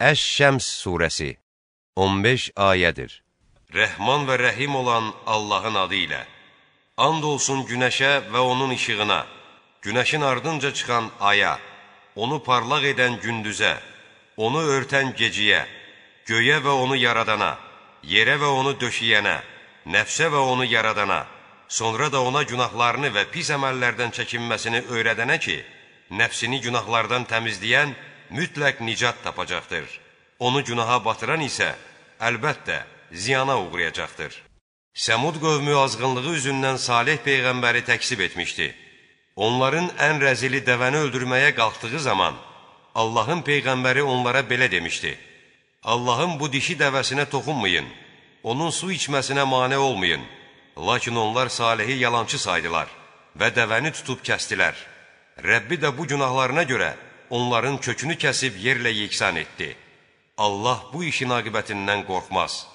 Əş-Şəms surəsi 15 ayədir. Rəhman və rəhim olan Allahın adı ilə. And olsun günəşə və onun işığına, günəşin ardınca çıxan aya, onu parlaq edən gündüzə, onu örtən geciyə, göyə və onu yaradana, yerə və onu döşəyənə, nəfsə və onu yaradana, sonra da ona günahlarını və pis əməllərdən çəkinməsini öyrədənə ki, nəfsini günahlardan təmizləyən mütləq nicat tapacaqdır. Onu günaha batıran isə əlbəttə ziyana uğrayacaqdır. Səmud qövmü azğınlığı üzündən Salih Peyğəmbəri təksib etmişdi. Onların ən rəzili dəvəni öldürməyə qalxdığı zaman Allahın Peyğəmbəri onlara belə demişdi. Allahın bu dişi dəvəsinə toxunmayın, onun su içməsinə mane olmayın. Lakin onlar Salihi yalançı saydılar və dəvəni tutub kəstilər. Rəbbi də bu günahlarına görə onların kökünü kəsib yerlə yeksan etdi. Allah bu işin aqibətindən qorxmaz.